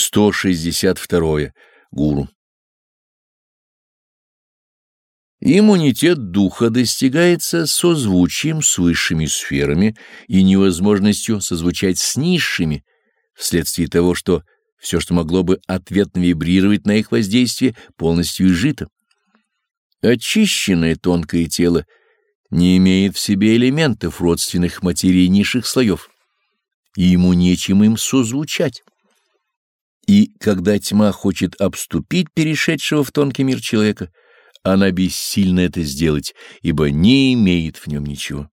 162. Гуру. Иммунитет духа достигается созвучием с высшими сферами и невозможностью созвучать с низшими, вследствие того, что все, что могло бы ответно вибрировать на их воздействие, полностью изжито. Очищенное тонкое тело не имеет в себе элементов родственных материй низших слоев, и ему нечем им созвучать. И когда тьма хочет обступить перешедшего в тонкий мир человека, она бессильна это сделать, ибо не имеет в нем ничего.